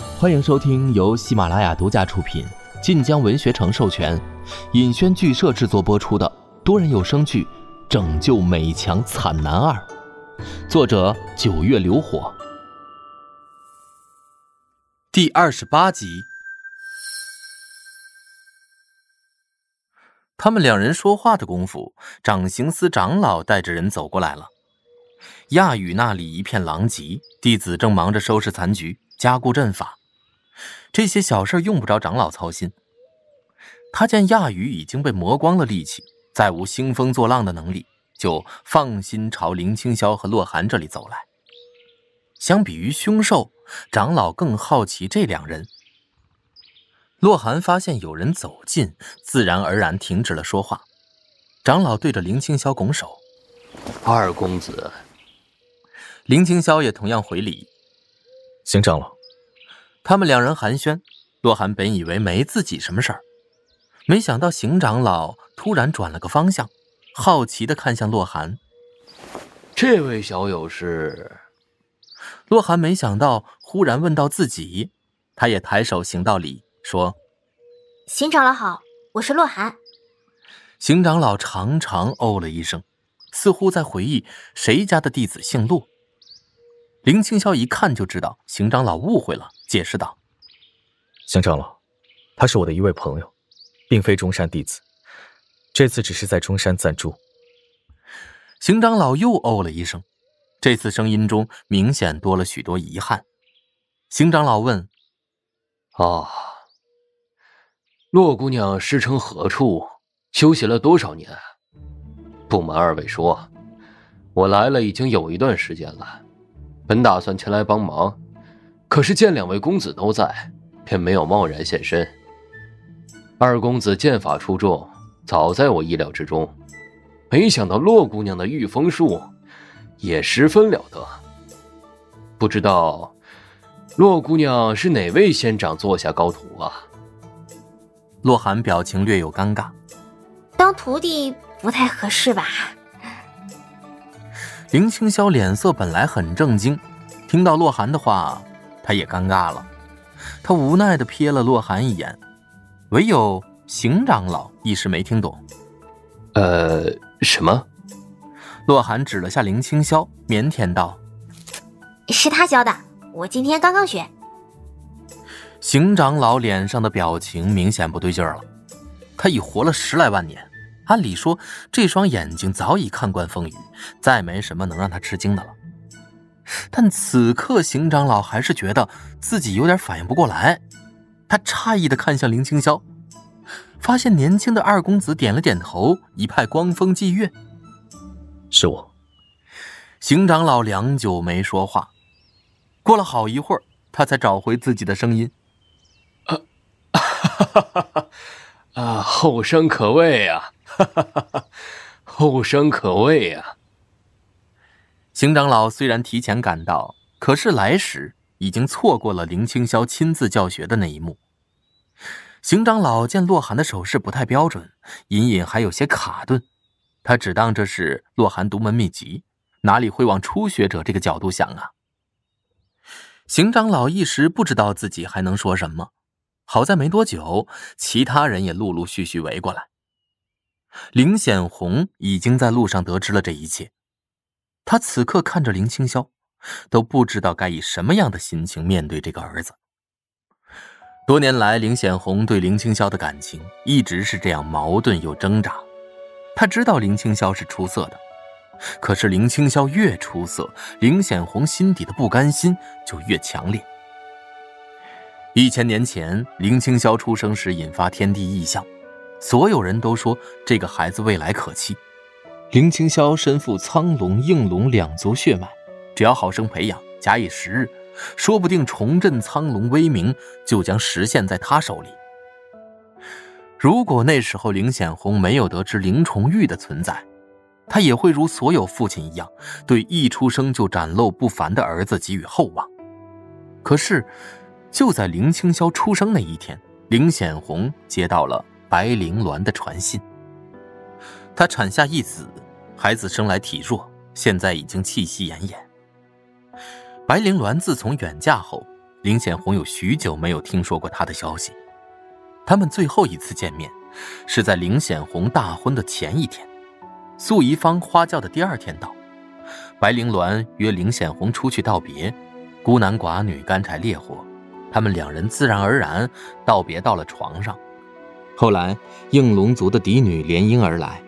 欢迎收听由喜马拉雅独家出品、晋江文学城授权、尹轩剧社制作播出的多人有声剧《拯救美强惨男二》，作者九月流火，第二十八集。他们两人说话的功夫，掌刑司长老带着人走过来了。亚宇那里一片狼藉，弟子正忙着收拾残局、加固阵法，这些小事用不着长老操心。他见亚宇已经被磨光了力气，再无兴风作浪的能力，就放心朝林清霄和洛寒这里走来。相比于凶兽，长老更好奇这两人。洛寒发现有人走近，自然而然停止了说话。长老对着林清霄拱手：“二公子。”林清霄也同样回礼：“邢长老。”他们两人寒暄。洛寒本以为没自己什么事儿，没想到邢长老突然转了个方向，好奇的看向洛寒：“这位小友是？”洛寒没想到忽然问到自己，他也抬手行道礼。说：“邢长老好，我是洛寒。”邢长老长长哦了一声，似乎在回忆谁家的弟子姓洛。林清霄一看就知道邢长老误会了，解释道：“邢长老，他是我的一位朋友，并非中山弟子，这次只是在中山暂住。”邢长老又哦了一声，这次声音中明显多了许多遗憾。邢长老问：“哦。”洛姑娘师承何处？修行了多少年？不瞒二位说，我来了已经有一段时间了。本打算前来帮忙，可是见两位公子都在，便没有贸然现身。二公子剑法出众，早在我意料之中。没想到洛姑娘的御风术也十分了得。不知道洛姑娘是哪位仙长座下高徒啊？洛寒表情略有尴尬，当徒弟不太合适吧？林清霄脸色本来很正经，听到洛寒的话，他也尴尬了。他无奈的瞥了洛寒一眼，唯有邢长老一时没听懂。呃，什么？洛寒指了下林清霄，腼腆道：“是他教的，我今天刚刚学。”邢长老脸上的表情明显不对劲儿了。他已活了十来万年，按理说这双眼睛早已看惯风雨，再没什么能让他吃惊的了。但此刻，邢长老还是觉得自己有点反应不过来。他诧异的看向林清霄，发现年轻的二公子点了点头，一派光风霁月。是我。邢长老良久没说话，过了好一会儿，他才找回自己的声音。哈哈哈！啊，后生可畏啊！哈哈哈哈！后生可畏啊！邢长老虽然提前赶到，可是来时已经错过了林清霄亲自教学的那一幕。邢长老见洛寒的手势不太标准，隐隐还有些卡顿，他只当这是洛寒独门秘籍，哪里会往初学者这个角度想啊？邢长老一时不知道自己还能说什么。好在没多久，其他人也陆陆续续围过来。林显红已经在路上得知了这一切，他此刻看着林清霄，都不知道该以什么样的心情面对这个儿子。多年来，林显红对林清霄的感情一直是这样矛盾又挣扎。他知道林清霄是出色的，可是林清霄越出色，林显红心底的不甘心就越强烈。一千年前，林清霄出生时引发天地异象，所有人都说这个孩子未来可期。林清霄身负苍龙、应龙两族血脉，只要好生培养，假以时日，说不定重振苍龙威名就将实现在他手里。如果那时候林显红没有得知林重玉的存在，他也会如所有父亲一样，对一出生就展露不凡的儿子给予厚望。可是。就在林清霄出生那一天，林显红接到了白灵鸾的传信。她产下一子，孩子生来体弱，现在已经气息奄奄。白灵鸾自从远嫁后，林显红有许久没有听说过他的消息。他们最后一次见面，是在林显红大婚的前一天。素仪芳花轿的第二天到，白灵鸾约林显红出去道别，孤男寡女干柴烈火，他们两人自然而然道别到了床上。后来应龙族的嫡女联姻而来，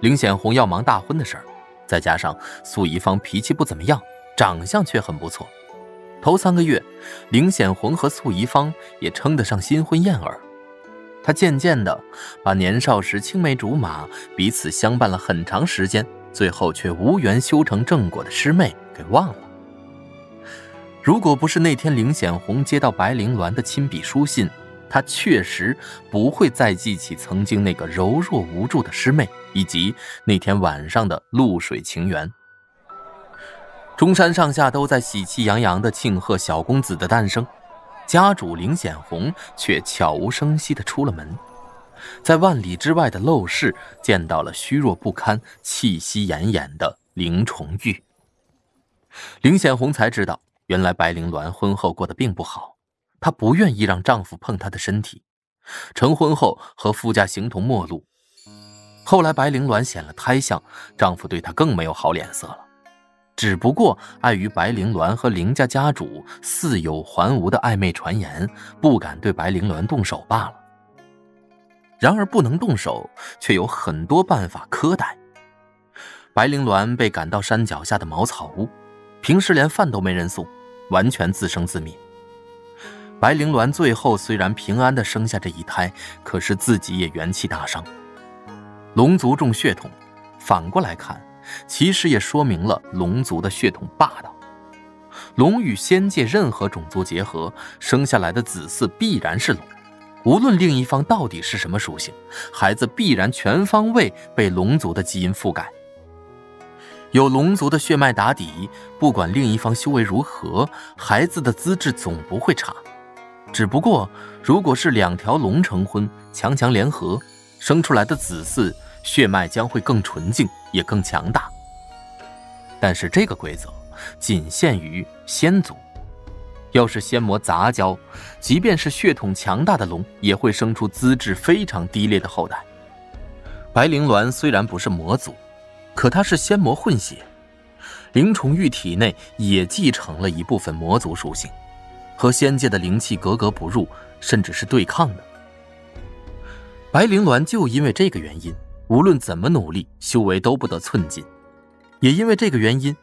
林显红要忙大婚的事儿，再加上素仪芳脾气不怎么样，长相却很不错。头三个月，林显红和素仪芳也称得上新婚燕尔。他渐渐的把年少时青梅竹马、彼此相伴了很长时间，最后却无缘修成正果的师妹给忘了。如果不是那天林显红接到白灵鸾的亲笔书信，他确实不会再记起曾经那个柔弱无助的师妹，以及那天晚上的露水情缘。中山上下都在喜气洋洋的庆贺小公子的诞生。家主林显红却悄无声息地出了门，在万里之外的陋室见到了虚弱不堪、气息奄奄的林重玉。林显红才知道，原来白灵鸾婚后过得并不好，她不愿意让丈夫碰她的身体，成婚后和夫家形同陌路。后来白灵鸾显了胎相，丈夫对她更没有好脸色了。只不过碍于白灵鸾和林家家主似有还无的暧昧传言，不敢对白灵鸾动手罢了。然而不能动手，却有很多办法苛待。白灵鸾被赶到山脚下的茅草屋，平时连饭都没人送，完全自生自灭。白灵鸾最后虽然平安的生下这一胎，可是自己也元气大伤。龙族重血统，反过来看。其实也说明了龙族的血统霸道。龙与仙界任何种族结合，生下来的子嗣必然是龙。无论另一方到底是什么属性，孩子必然全方位被龙族的基因覆盖。有龙族的血脉打底，不管另一方修为如何，孩子的资质总不会差。只不过，如果是两条龙成婚，强强联合，生出来的子嗣。血脉将会更纯净，也更强大。但是这个规则仅限于仙族。要是仙魔杂交，即便是血统强大的龙，也会生出资质非常低劣的后代。白灵鸾虽然不是魔族，可她是仙魔混血，灵崇玉体内也继承了一部分魔族属性，和仙界的灵气格格不入，甚至是对抗的。白灵鸾就因为这个原因。无论怎么努力，修为都不得寸进。也因为这个原因，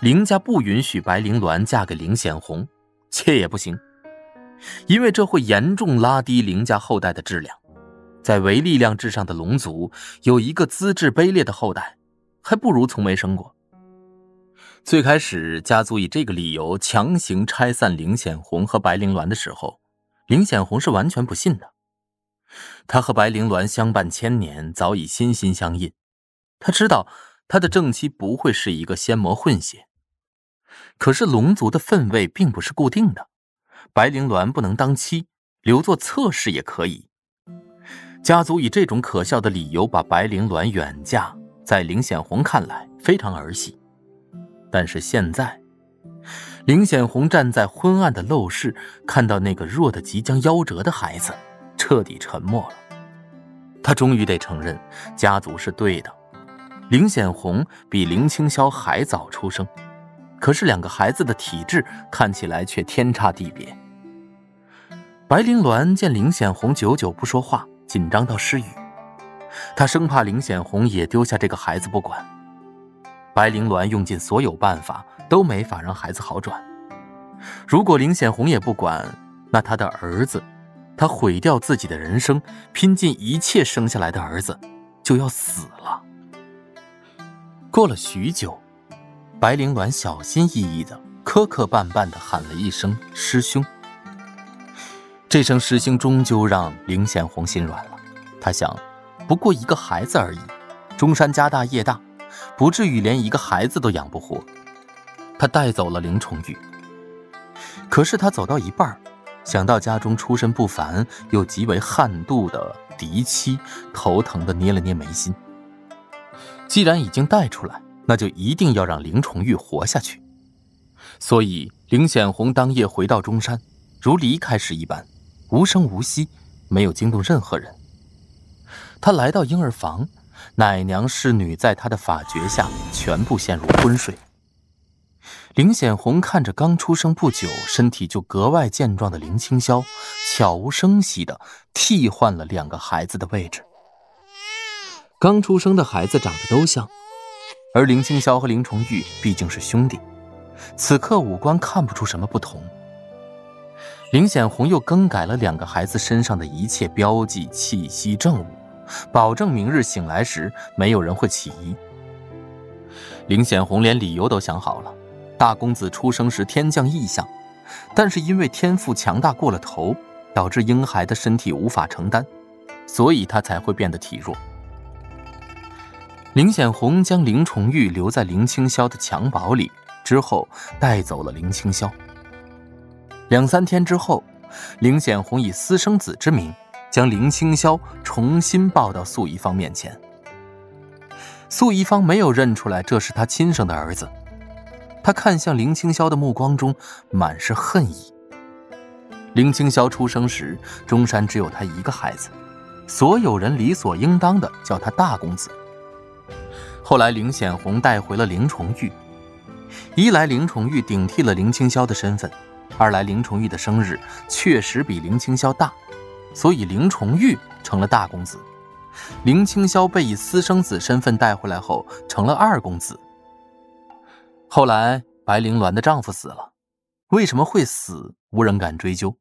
林家不允许白灵鸾嫁给林显红，妾也不行，因为这会严重拉低林家后代的质量。在唯力量至上的龙族，有一个资质卑劣的后代，还不如从没生过。最开始，家族以这个理由强行拆散林显红和白灵鸾的时候，林显红是完全不信的。他和白灵鸾相伴千年，早已心心相印。他知道他的正妻不会是一个仙魔混血。可是龙族的分位并不是固定的，白灵鸾不能当妻，留作侧室也可以。家族以这种可笑的理由把白灵鸾远嫁，在林显红看来非常儿戏。但是现在，林显红站在昏暗的陋室，看到那个弱的即将夭折的孩子。彻底沉默了。他终于得承认，家族是对的。林显红比林青霄还早出生，可是两个孩子的体质看起来却天差地别。白灵鸾见林显红久久不说话，紧张到失语。他生怕林显红也丢下这个孩子不管。白灵鸾用尽所有办法，都没法让孩子好转。如果林显红也不管，那他的儿子……他毁掉自己的人生，拼尽一切生下来的儿子就要死了。过了许久，白灵鸾小心翼翼的、磕磕绊绊的喊了一声“师兄”。这声“师兄”终究让林显红心软了。他想，不过一个孩子而已，中山家大业大，不至于连一个孩子都养不活。他带走了林崇玉。可是他走到一半想到家中出身不凡又极为悍妒的嫡妻，头疼的捏了捏眉心。既然已经带出来，那就一定要让林崇玉活下去。所以林显红当夜回到中山，如离开时一般，无声无息，没有惊动任何人。他来到婴儿房，奶娘侍女在他的法诀下全部陷入昏睡。林显红看着刚出生不久、身体就格外健壮的林青霄，悄无声息地替换了两个孩子的位置。刚出生的孩子长得都像，而林青霄和林重玉毕竟是兄弟，此刻五官看不出什么不同。林显红又更改了两个孩子身上的一切标记、气息、证物，保证明日醒来时没有人会起疑。林显红连理由都想好了。大公子出生时天降异象，但是因为天赋强大过了头，导致婴孩的身体无法承担，所以他才会变得体弱。林显红将林重玉留在林清霄的襁褓里，之后带走了林清霄。两三天之后，林显红以私生子之名，将林清霄重新抱到素一方面前。素一方没有认出来这是他亲生的儿子。他看向林青霄的目光中满是恨意。林青霄出生时，中山只有他一个孩子，所有人理所应当的叫他大公子。后来林显红带回了林崇玉，一来林崇玉顶替了林青霄的身份，二来林崇玉的生日确实比林青霄大，所以林重玉成了大公子。林青霄被以私生子身份带回来后，成了二公子。后来，白灵鸾的丈夫死了，为什么会死，无人敢追究。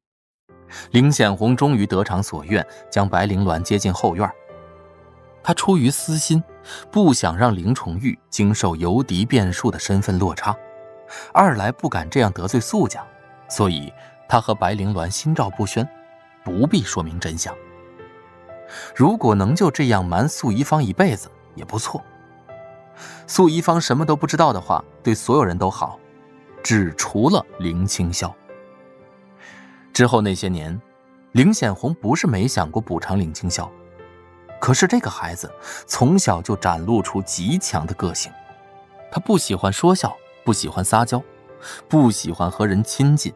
林显红终于得偿所愿，将白灵鸾接进后院。他出于私心，不想让林重玉经受游敌变数的身份落差；二来不敢这样得罪素家，所以他和白灵鸾心照不宣，不必说明真相。如果能就这样瞒素一方一辈子，也不错。素一方什么都不知道的话，对所有人都好，只除了林清霄。之后那些年，林显红不是没想过补偿林清霄，可是这个孩子从小就展露出极强的个性，他不喜欢说笑，不喜欢撒娇，不喜欢和人亲近，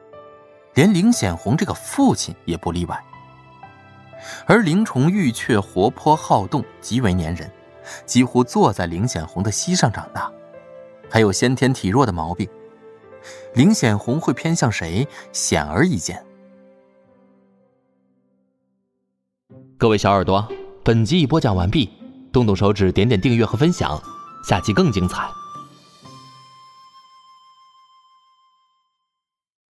连林显红这个父亲也不例外。而林重玉却活泼好动，极为粘人。几乎坐在林显红的膝上长大，还有先天体弱的毛病。林显红会偏向谁，显而易见。各位小耳朵，本集已播讲完毕，动动手指，点点订阅和分享，下期更精彩。